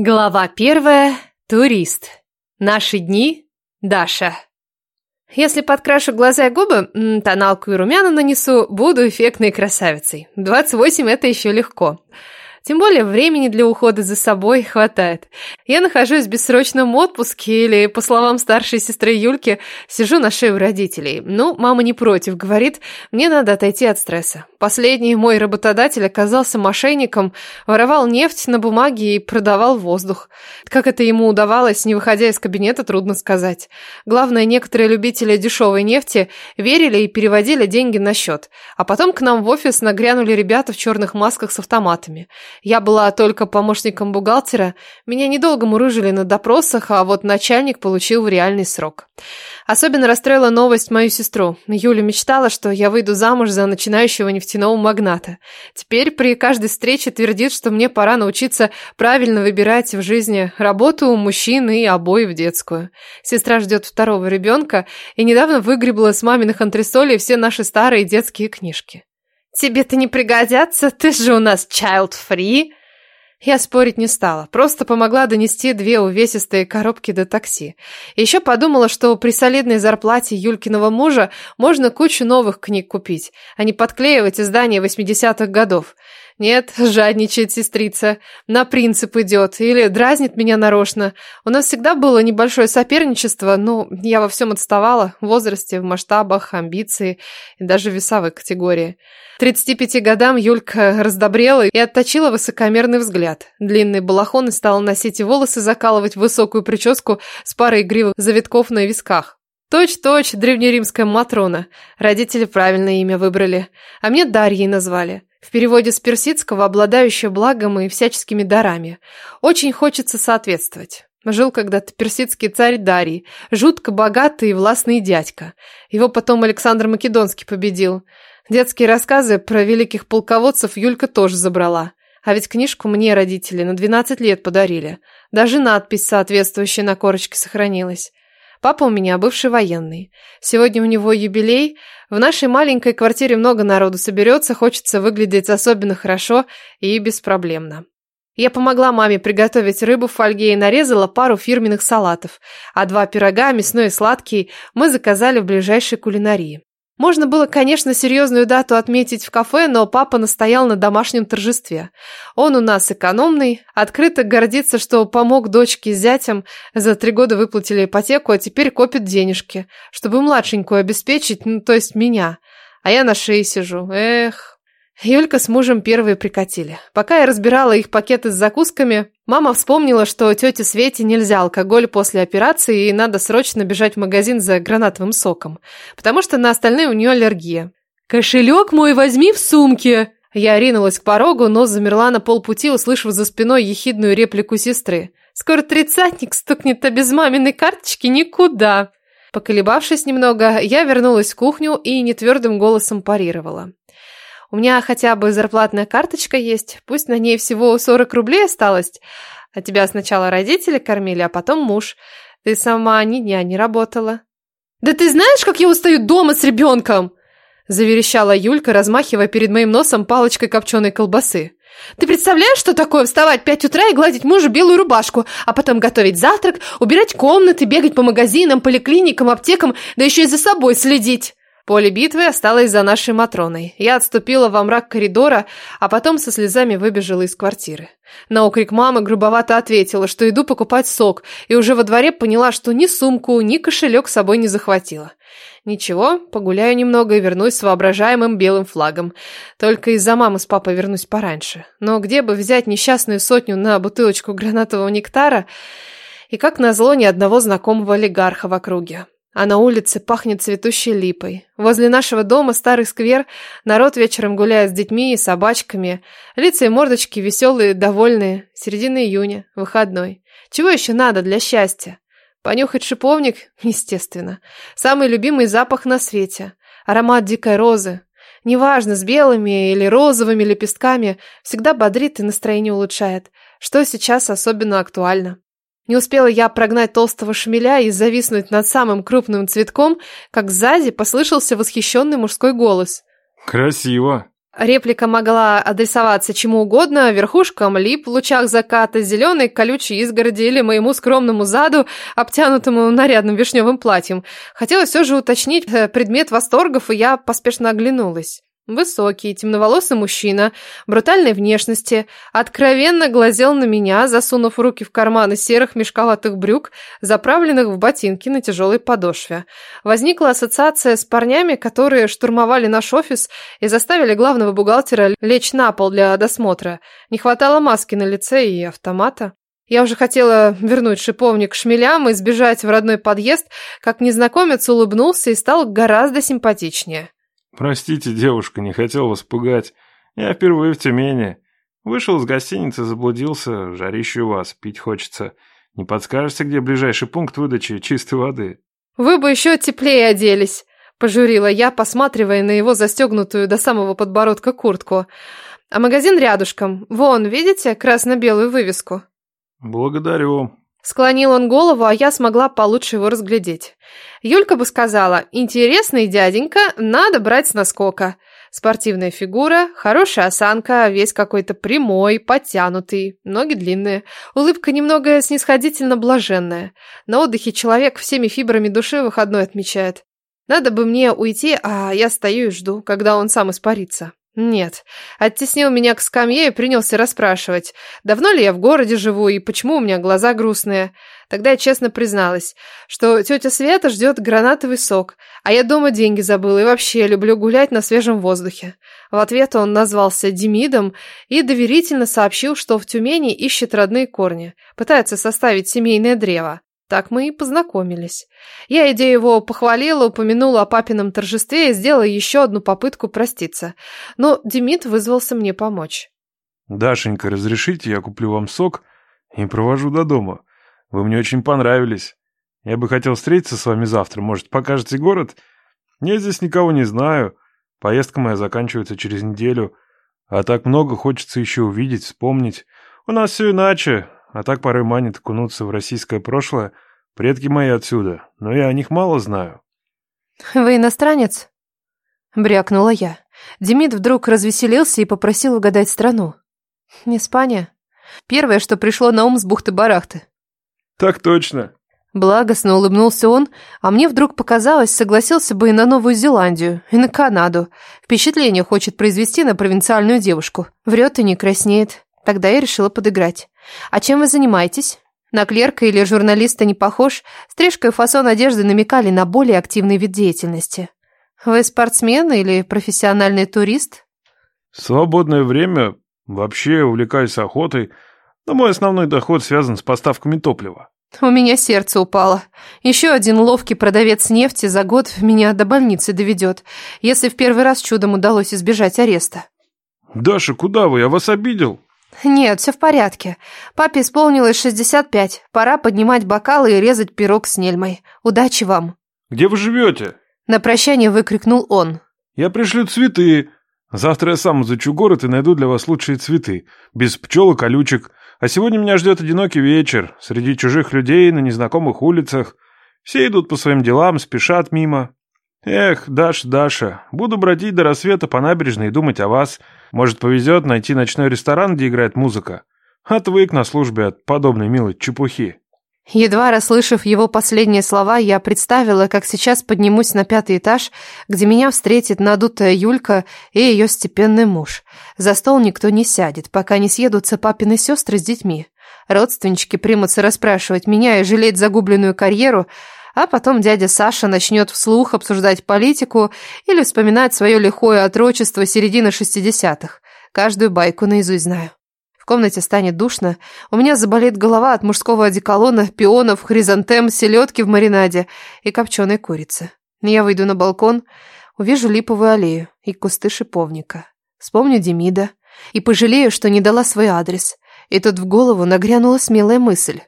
Глава первая. Турист. Наши дни. Даша. Если подкрашу глаза и губы, тоналку и румяна нанесу, буду эффектной красавицей. 28 – это еще легко. Легко. Тем более времени для ухода за собой хватает. Я нахожусь в бессрочном отпуске или, по словам старшей сестры Юльки, сижу на шее у родителей. Ну, мама не против, говорит, мне надо отойти от стресса. Последний мой работодатель оказался мошенником, воровал нефть на бумаге и продавал воздух. Как это ему удавалось, не выходя из кабинета, трудно сказать. Главное, некоторые любители дешевой нефти верили и переводили деньги на счет. А потом к нам в офис нагрянули ребята в черных масках с автоматами. Я была только помощником бухгалтера, меня недолго мурыжили на допросах, а вот начальник получил в реальный срок. Особенно расстроила новость мою сестру. Юля мечтала, что я выйду замуж за начинающего нефтяного магната. Теперь при каждой встрече твердит, что мне пора научиться правильно выбирать в жизни работу, мужчин и обои в детскую. Сестра ждет второго ребенка и недавно выгребла с маминых антресолей все наши старые детские книжки. Тебе-то не пригодятся, ты же у нас child-free!» Я спорить не стала, просто помогла донести две увесистые коробки до такси. Еще подумала, что при солидной зарплате Юлькиного мужа можно кучу новых книг купить, а не подклеивать издания 80-х годов. Нет, жадничает сестрица. На принцип идет. Или дразнит меня нарочно. У нас всегда было небольшое соперничество, но я во всем отставала. В возрасте, в масштабах, амбиции и даже весовой категории. К 35 годам Юлька раздобрела и отточила высокомерный взгляд. Длинный балахон и стала носить и волосы закалывать высокую прическу с парой игривых завитков на висках. Точь-точь, древнеримская Матрона. Родители правильное имя выбрали, а мне Дарьей назвали. В переводе с персидского «обладающая благом и всяческими дарами». Очень хочется соответствовать. Жил когда-то персидский царь Дарий, жутко богатый и властный дядька. Его потом Александр Македонский победил. Детские рассказы про великих полководцев Юлька тоже забрала. А ведь книжку мне родители на 12 лет подарили. Даже надпись соответствующая на корочке сохранилась. Папа у меня бывший военный. Сегодня у него юбилей. В нашей маленькой квартире много народу соберется, хочется выглядеть особенно хорошо и беспроблемно. Я помогла маме приготовить рыбу в фольге и нарезала пару фирменных салатов, а два пирога, мясной и сладкий, мы заказали в ближайшей кулинарии. Можно было, конечно, серьезную дату отметить в кафе, но папа настоял на домашнем торжестве. Он у нас экономный, открыто гордится, что помог дочке с зятем, за три года выплатили ипотеку, а теперь копит денежки, чтобы младшенькую обеспечить, ну, то есть меня. А я на шее сижу. Эх. Юлька с мужем первые прикатили. Пока я разбирала их пакеты с закусками, Мама вспомнила, что тете Свете нельзя алкоголь после операции и надо срочно бежать в магазин за гранатовым соком, потому что на остальные у нее аллергия. «Кошелек мой возьми в сумке!» Я ринулась к порогу, но замерла на полпути, услышав за спиной ехидную реплику сестры. «Скоро тридцатник стукнет, а без маминой карточки никуда!» Поколебавшись немного, я вернулась в кухню и нетвердым голосом парировала. У меня хотя бы зарплатная карточка есть, пусть на ней всего 40 рублей осталось. А тебя сначала родители кормили, а потом муж. Ты сама ни дня не работала. Да ты знаешь, как я устаю дома с ребенком? Заверещала Юлька, размахивая перед моим носом палочкой копченой колбасы. Ты представляешь, что такое вставать в 5 утра и гладить мужу белую рубашку, а потом готовить завтрак, убирать комнаты, бегать по магазинам, поликлиникам, аптекам, да еще и за собой следить? Поле битвы осталось за нашей Матроной. Я отступила во мрак коридора, а потом со слезами выбежала из квартиры. На окрик мамы грубовато ответила, что иду покупать сок, и уже во дворе поняла, что ни сумку, ни кошелек с собой не захватила. Ничего, погуляю немного и вернусь с воображаемым белым флагом. Только из-за мамы с папой вернусь пораньше. Но где бы взять несчастную сотню на бутылочку гранатового нектара и, как назло, ни одного знакомого олигарха в округе а на улице пахнет цветущей липой. Возле нашего дома старый сквер, народ вечером гуляет с детьми и собачками. Лица и мордочки веселые, довольные. Середина июня, выходной. Чего еще надо для счастья? Понюхать шиповник? Естественно. Самый любимый запах на свете. Аромат дикой розы. Неважно, с белыми или розовыми лепестками, всегда бодрит и настроение улучшает, что сейчас особенно актуально. Не успела я прогнать толстого шмеля и зависнуть над самым крупным цветком, как сзади послышался восхищенный мужской голос. «Красиво!» Реплика могла адресоваться чему угодно, верхушкам лип в лучах заката, зеленой колючей изгороди или моему скромному заду, обтянутому нарядным вишневым платьем. Хотела все же уточнить э, предмет восторгов, и я поспешно оглянулась. Высокий, темноволосый мужчина, брутальной внешности, откровенно глазел на меня, засунув руки в карманы серых мешковатых брюк, заправленных в ботинки на тяжелой подошве. Возникла ассоциация с парнями, которые штурмовали наш офис и заставили главного бухгалтера лечь на пол для досмотра. Не хватало маски на лице и автомата. Я уже хотела вернуть шиповник шмелям и сбежать в родной подъезд, как незнакомец улыбнулся и стал гораздо симпатичнее. «Простите, девушка, не хотел вас пугать. Я впервые в Тюмени. Вышел из гостиницы, заблудился, жарищу вас, пить хочется. Не подскажете, где ближайший пункт выдачи чистой воды?» «Вы бы еще теплее оделись», — пожурила я, посматривая на его застегнутую до самого подбородка куртку. «А магазин рядышком. Вон, видите, красно-белую вывеску?» «Благодарю», Склонил он голову, а я смогла получше его разглядеть. Юлька бы сказала, интересный дяденька, надо брать с наскока. Спортивная фигура, хорошая осанка, весь какой-то прямой, подтянутый, ноги длинные, улыбка немного снисходительно блаженная. На отдыхе человек всеми фибрами души выходной отмечает. Надо бы мне уйти, а я стою и жду, когда он сам испарится. Нет, оттеснил меня к скамье и принялся расспрашивать, давно ли я в городе живу и почему у меня глаза грустные. Тогда я честно призналась, что тетя Света ждет гранатовый сок, а я дома деньги забыла и вообще люблю гулять на свежем воздухе. В ответ он назвался Демидом и доверительно сообщил, что в Тюмени ищет родные корни, пытается составить семейное древо. Так мы и познакомились. Я, идея его похвалила, упомянула о папином торжестве и сделала еще одну попытку проститься. Но Демид вызвался мне помочь. «Дашенька, разрешите, я куплю вам сок и провожу до дома. Вы мне очень понравились. Я бы хотел встретиться с вами завтра. Может, покажете город? Я здесь никого не знаю. Поездка моя заканчивается через неделю. А так много хочется еще увидеть, вспомнить. У нас все иначе а так порой манит кунуться в российское прошлое. Предки мои отсюда, но я о них мало знаю». «Вы иностранец?» — брякнула я. Демид вдруг развеселился и попросил угадать страну. «Испания. Первое, что пришло на ум с бухты-барахты». «Так точно», Благостно улыбнулся он, а мне вдруг показалось, согласился бы и на Новую Зеландию, и на Канаду. Впечатление хочет произвести на провинциальную девушку. Врет и не краснеет. Тогда я решила подыграть. А чем вы занимаетесь? На клерка или журналиста не похож, стрижка и фасон одежды намекали на более активный вид деятельности. Вы спортсмен или профессиональный турист? В свободное время вообще увлекаюсь охотой, но мой основной доход связан с поставками топлива. У меня сердце упало. Еще один ловкий продавец нефти за год меня до больницы доведет, если в первый раз чудом удалось избежать ареста. «Даша, куда вы? Я вас обидел?» «Нет, все в порядке. Папе исполнилось 65. Пора поднимать бокалы и резать пирог с нельмой. Удачи вам!» «Где вы живете?» На прощание выкрикнул он. «Я пришлю цветы. Завтра я сам изучу город и найду для вас лучшие цветы. Без пчел и колючек. А сегодня меня ждет одинокий вечер. Среди чужих людей, на незнакомых улицах. Все идут по своим делам, спешат мимо. Эх, Даша, Даша, буду бродить до рассвета по набережной и думать о вас. Может, повезет найти ночной ресторан, где играет музыка. Отвык на службе от подобной милой чепухи. Едва расслышав его последние слова, я представила, как сейчас поднимусь на пятый этаж, где меня встретит надутая Юлька и ее степенный муж. За стол никто не сядет, пока не съедутся папины сестры с детьми. Родственнички примутся расспрашивать меня и жалеть загубленную карьеру – а потом дядя Саша начнет вслух обсуждать политику или вспоминать свое лихое отрочество середины шестидесятых. Каждую байку наизусть знаю. В комнате станет душно, у меня заболит голова от мужского одеколона, пионов, хризантем, селедки в маринаде и копченой курицы. Я выйду на балкон, увижу липовую аллею и кусты шиповника. Вспомню Демида и пожалею, что не дала свой адрес. И тут в голову нагрянула смелая мысль.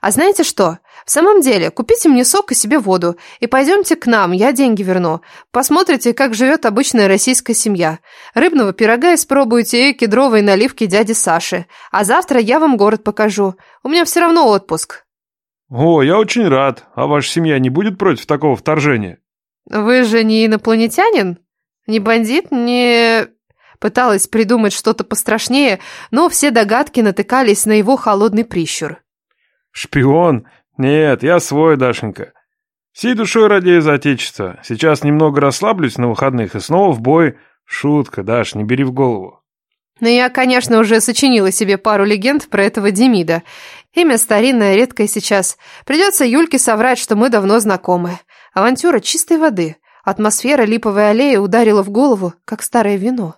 А знаете что? В самом деле, купите мне сок и себе воду, и пойдемте к нам, я деньги верну. Посмотрите, как живет обычная российская семья. Рыбного пирога испробуйте и кедровые наливки дяди Саши. А завтра я вам город покажу. У меня все равно отпуск». «О, я очень рад. А ваша семья не будет против такого вторжения?» «Вы же не инопланетянин? Не бандит, не...» Пыталась придумать что-то пострашнее, но все догадки натыкались на его холодный прищур. Шпион? Нет, я свой, Дашенька. Всей душой ради из Отечества. Сейчас немного расслаблюсь на выходных и снова в бой. Шутка, Даш, не бери в голову. Но я, конечно, уже сочинила себе пару легенд про этого Демида. Имя старинное, редкое сейчас. Придется Юльке соврать, что мы давно знакомы. Авантюра чистой воды. Атмосфера липовой аллеи ударила в голову, как старое вино.